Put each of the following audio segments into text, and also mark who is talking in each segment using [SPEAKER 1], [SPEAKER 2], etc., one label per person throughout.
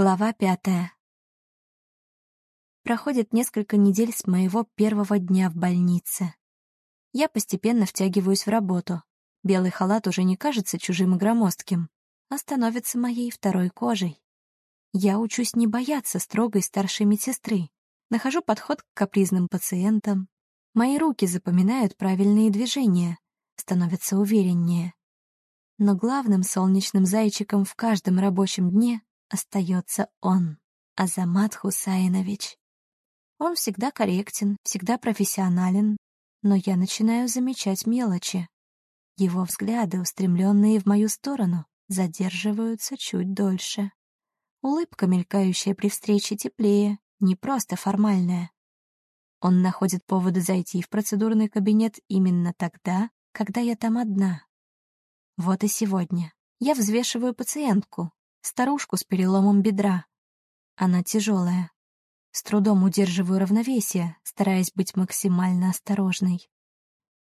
[SPEAKER 1] Глава пятая. Проходит несколько недель с моего первого дня в больнице. Я постепенно втягиваюсь в работу. Белый халат уже не кажется чужим и громоздким, а становится моей второй кожей. Я учусь не бояться строгой старшей медсестры, нахожу подход к капризным пациентам. Мои руки запоминают правильные движения, становятся увереннее. Но главным солнечным зайчиком в каждом рабочем дне остается он, Азамат Хусайнович. Он всегда корректен, всегда профессионален, но я начинаю замечать мелочи. Его взгляды, устремленные в мою сторону, задерживаются чуть дольше. Улыбка, мелькающая при встрече, теплее, не просто формальная. Он находит поводы зайти в процедурный кабинет именно тогда, когда я там одна. Вот и сегодня. Я взвешиваю пациентку, старушку с переломом бедра. Она тяжелая. С трудом удерживаю равновесие, стараясь быть максимально осторожной.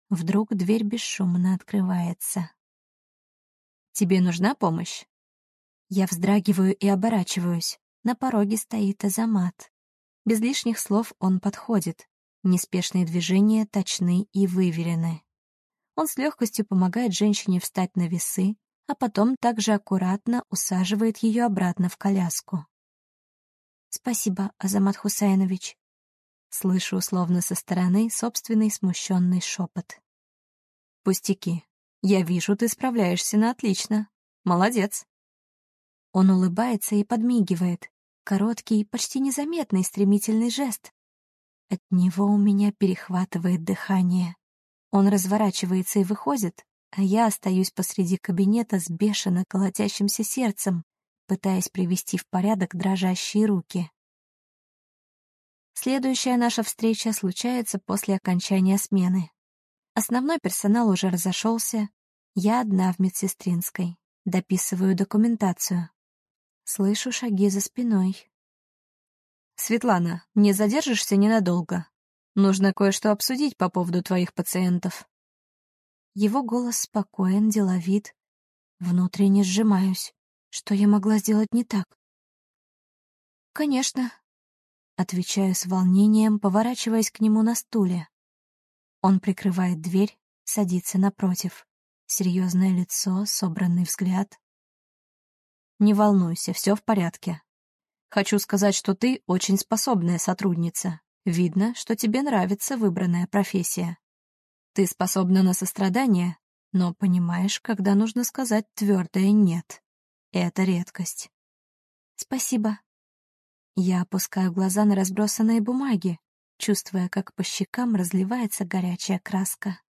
[SPEAKER 1] Вдруг дверь бесшумно открывается. «Тебе нужна помощь?» Я вздрагиваю и оборачиваюсь. На пороге стоит Азамат. Без лишних слов он подходит. Неспешные движения точны и выверены. Он с легкостью помогает женщине встать на весы, а потом также аккуратно усаживает ее обратно в коляску. «Спасибо, Азамат Хусайнович». Слышу условно со стороны собственный смущенный шепот. «Пустяки. Я вижу, ты справляешься на отлично. Молодец». Он улыбается и подмигивает. Короткий, почти незаметный стремительный жест. От него у меня перехватывает дыхание. Он разворачивается и выходит, а я остаюсь посреди кабинета с бешено колотящимся сердцем, пытаясь привести в порядок дрожащие руки. Следующая наша встреча случается после окончания смены. Основной персонал уже разошелся, я одна в медсестринской, дописываю документацию. Слышу шаги за спиной. «Светлана, не задержишься ненадолго. Нужно кое-что обсудить по поводу твоих пациентов». Его голос спокоен, деловит. Внутренне сжимаюсь. Что я могла сделать не так? «Конечно», — отвечаю с волнением, поворачиваясь к нему на стуле. Он прикрывает дверь, садится напротив. Серьезное лицо, собранный взгляд. «Не волнуйся, все в порядке. Хочу сказать, что ты очень способная сотрудница. Видно, что тебе нравится выбранная профессия. Ты способна на сострадание, но понимаешь, когда нужно сказать твердое «нет». Это редкость. Спасибо. Я опускаю глаза на разбросанные бумаги, чувствуя, как по щекам разливается горячая краска.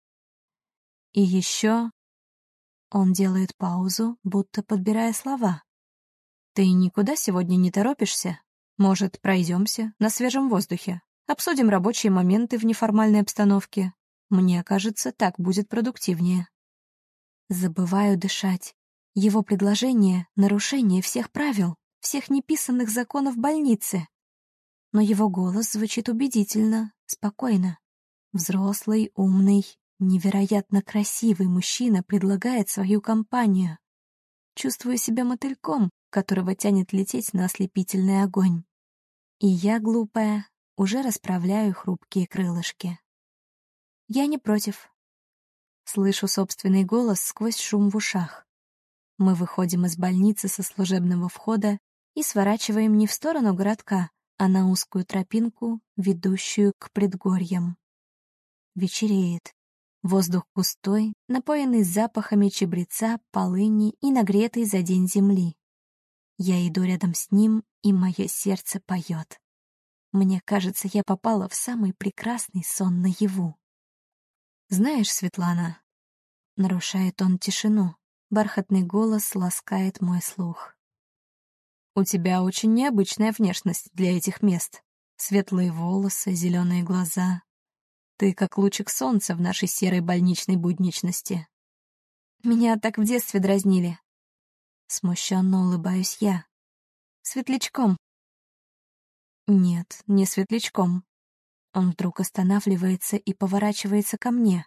[SPEAKER 1] И еще... Он делает паузу, будто подбирая слова. «Ты никуда сегодня не торопишься? Может, пройдемся на свежем воздухе? Обсудим рабочие моменты в неформальной обстановке, мне кажется, так будет продуктивнее. Забываю дышать. Его предложение — нарушение всех правил, всех неписанных законов больницы. Но его голос звучит убедительно, спокойно. Взрослый, умный, невероятно красивый мужчина предлагает свою компанию. Чувствую себя мотыльком, которого тянет лететь на ослепительный огонь. И я, глупая, уже расправляю хрупкие крылышки. Я не против. Слышу собственный голос сквозь шум в ушах. Мы выходим из больницы со служебного входа и сворачиваем не в сторону городка, а на узкую тропинку, ведущую к предгорьям. Вечереет. Воздух густой, напоенный запахами чебреца, полыни и нагретый за день земли. Я иду рядом с ним, и мое сердце поет. Мне кажется, я попала в самый прекрасный сон наяву. «Знаешь, Светлана...» Нарушает он тишину. Бархатный голос ласкает мой слух. «У тебя очень необычная внешность для этих мест. Светлые волосы, зеленые глаза. Ты как лучик солнца в нашей серой больничной будничности. Меня так в детстве дразнили. Смущенно улыбаюсь я. Светлячком. Нет, не светлячком. Он вдруг останавливается и поворачивается ко мне.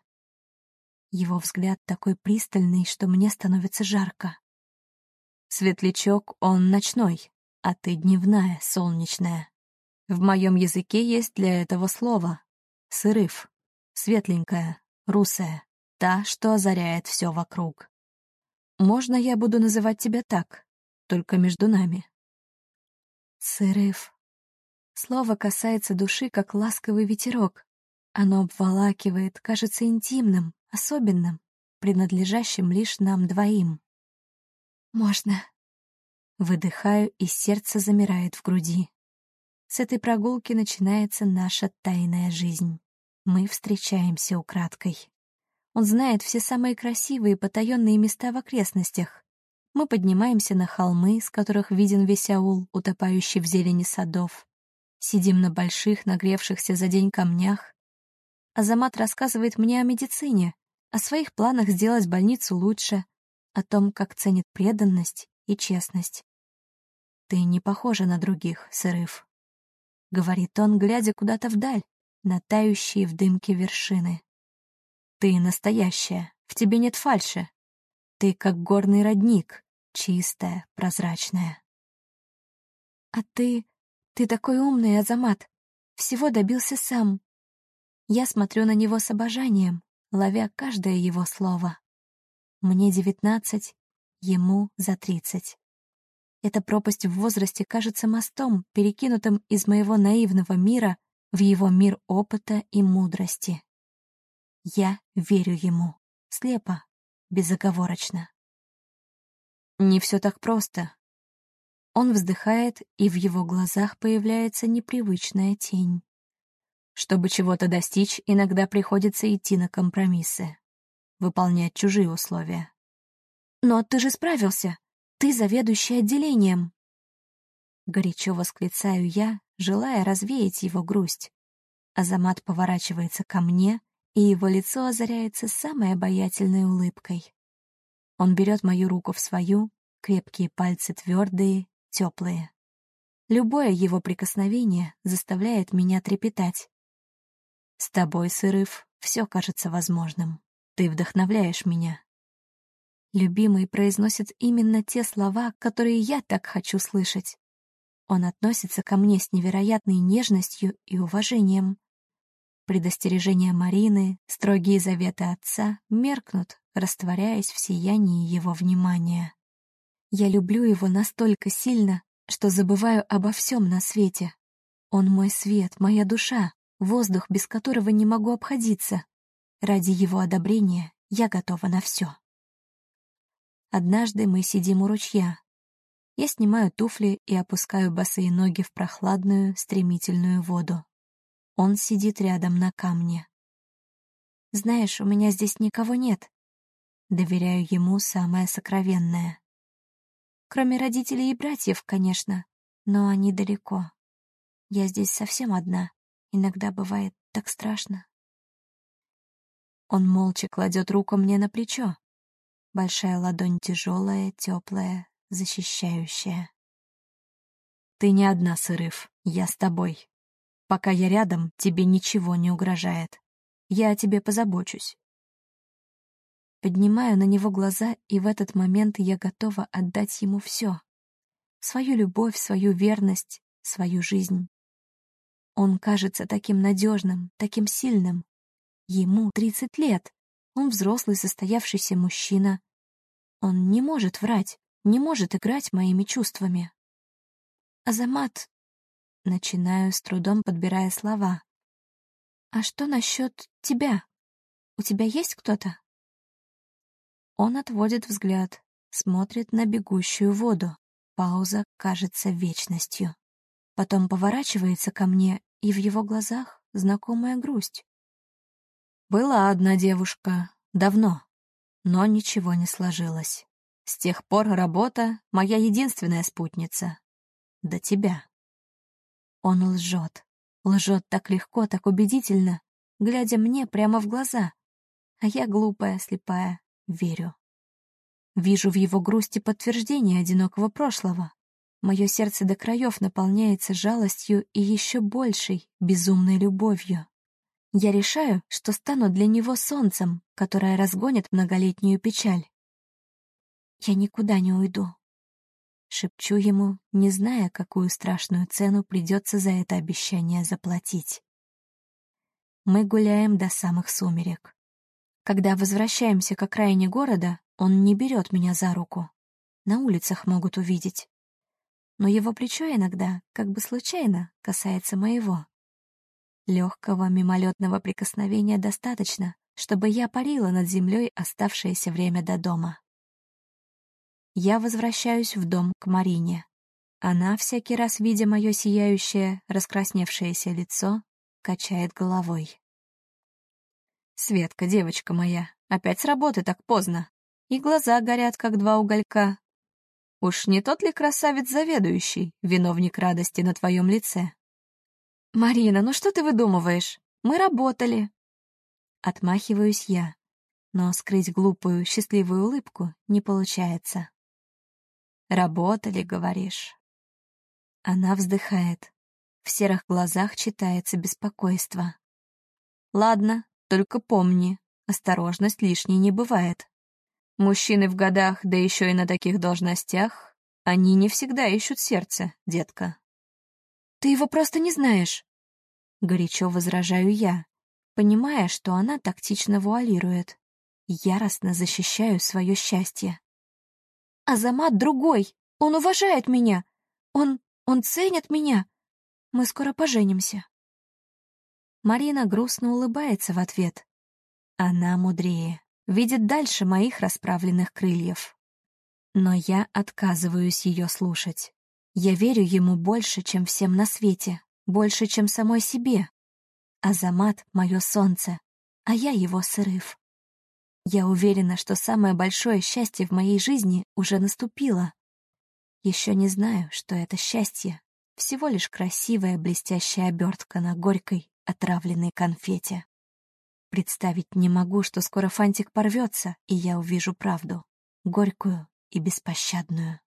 [SPEAKER 1] Его взгляд такой пристальный, что мне становится жарко. Светлячок, он ночной. а ты дневная, солнечная. В моем языке есть для этого слово — сырыв, светленькая, русая, та, что озаряет все вокруг. Можно я буду называть тебя так, только между нами? Сырыв. Слово касается души, как ласковый ветерок. Оно обволакивает, кажется интимным, особенным, принадлежащим лишь нам двоим. Можно. Выдыхаю, и сердце замирает в груди. С этой прогулки начинается наша тайная жизнь. Мы встречаемся украдкой. Он знает все самые красивые потаенные места в окрестностях. Мы поднимаемся на холмы, с которых виден весь аул, утопающий в зелени садов. Сидим на больших, нагревшихся за день камнях. Азамат рассказывает мне о медицине, о своих планах сделать больницу лучше, о том, как ценит преданность и честность. «Ты не похожа на других, Сырыв», — говорит он, глядя куда-то вдаль, на тающие в дымке вершины. «Ты настоящая, в тебе нет фальши. Ты как горный родник, чистая, прозрачная».
[SPEAKER 2] «А ты... ты такой умный, Азамат. Всего добился сам». Я смотрю на него с обожанием, ловя каждое его слово. Мне девятнадцать, ему за тридцать. Эта пропасть в возрасте кажется мостом, перекинутым из моего наивного мира в его мир опыта и мудрости. Я верю ему, слепо, безоговорочно. Не все так просто. Он вздыхает, и в его глазах появляется непривычная тень. Чтобы чего-то достичь, иногда приходится идти на компромиссы, выполнять чужие условия. «Но ты же справился!» Ты заведующий отделением!» Горячо восклицаю я, желая развеять его грусть. Азамат поворачивается ко мне, и его лицо озаряется самой обаятельной улыбкой. Он берет мою руку в свою, крепкие пальцы твердые, теплые. Любое его прикосновение заставляет меня трепетать. С тобой, Сырыв, все кажется возможным. Ты вдохновляешь меня. Любимый произносит именно те слова, которые я так хочу слышать. Он относится ко мне с невероятной нежностью и уважением. Предостережения Марины, строгие заветы отца меркнут, растворяясь в сиянии его внимания. Я люблю его настолько сильно, что забываю обо всем на свете. Он мой свет, моя душа, воздух, без которого не могу обходиться. Ради его одобрения я готова на все. Однажды мы сидим у ручья. Я снимаю туфли и опускаю босые ноги в прохладную, стремительную воду. Он сидит рядом на камне. «Знаешь, у меня здесь никого нет». Доверяю ему самое сокровенное. Кроме родителей и братьев, конечно, но они далеко. Я здесь совсем одна. Иногда бывает так страшно. Он молча кладет руку мне на плечо, Большая ладонь тяжелая, теплая, защищающая. Ты не одна, Сырыв, я с тобой. Пока я рядом, тебе ничего не угрожает. Я о тебе позабочусь. Поднимаю на него глаза, и в этот момент я готова отдать ему все. Свою любовь, свою верность, свою жизнь. Он кажется таким надежным, таким сильным. Ему тридцать лет. Он взрослый, состоявшийся мужчина. Он не может врать, не может играть моими чувствами. Азамат... Начинаю с трудом, подбирая слова. «А что насчет тебя? У тебя есть кто-то?» Он отводит взгляд, смотрит на бегущую воду. Пауза кажется вечностью. Потом поворачивается ко мне, и в его глазах знакомая грусть. Была одна девушка, давно, но ничего не сложилось. С тех пор работа — моя единственная спутница. До тебя. Он лжет. Лжет так легко, так убедительно, глядя мне прямо в глаза. А я, глупая, слепая, верю. Вижу в его грусти подтверждение одинокого прошлого. Мое сердце до краев наполняется жалостью и еще большей, безумной любовью. Я решаю, что стану для него солнцем, которое разгонит многолетнюю печаль. Я никуда не уйду.
[SPEAKER 1] Шепчу ему, не зная, какую страшную цену придется за это обещание заплатить. Мы гуляем до самых сумерек. Когда возвращаемся к окраине города, он не берет меня за руку. На улицах могут увидеть. Но его плечо иногда, как бы случайно, касается моего. Легкого мимолетного прикосновения достаточно, чтобы я парила над землей оставшееся время до дома. Я возвращаюсь в дом к Марине. Она, всякий раз видя мое сияющее, раскрасневшееся лицо, качает головой. «Светка, девочка моя, опять с работы так поздно, и глаза горят, как два уголька. Уж не тот ли красавец заведующий, виновник радости на твоем лице?» «Марина, ну что ты выдумываешь? Мы работали!» Отмахиваюсь я, но скрыть глупую, счастливую улыбку не получается. «Работали, говоришь?» Она вздыхает. В серых глазах читается беспокойство. «Ладно, только помни, осторожность лишней не бывает. Мужчины в годах, да еще и на таких должностях, они не всегда ищут сердце, детка». «Ты его просто не знаешь!» Горячо возражаю я, понимая, что она тактично вуалирует. Яростно защищаю свое счастье. Азамат другой. Он уважает меня. Он... он ценит меня. Мы скоро поженимся. Марина грустно улыбается в ответ. Она мудрее, видит дальше моих расправленных крыльев. Но я отказываюсь ее слушать. Я верю ему больше, чем всем на свете, больше, чем самой себе. Азамат — мое солнце, а я его срыв. Я уверена, что самое большое счастье в моей жизни уже наступило. Еще не знаю, что это счастье. Всего лишь красивая блестящая обертка на горькой, отравленной конфете. Представить не могу, что скоро фантик порвется, и я увижу правду. Горькую и беспощадную.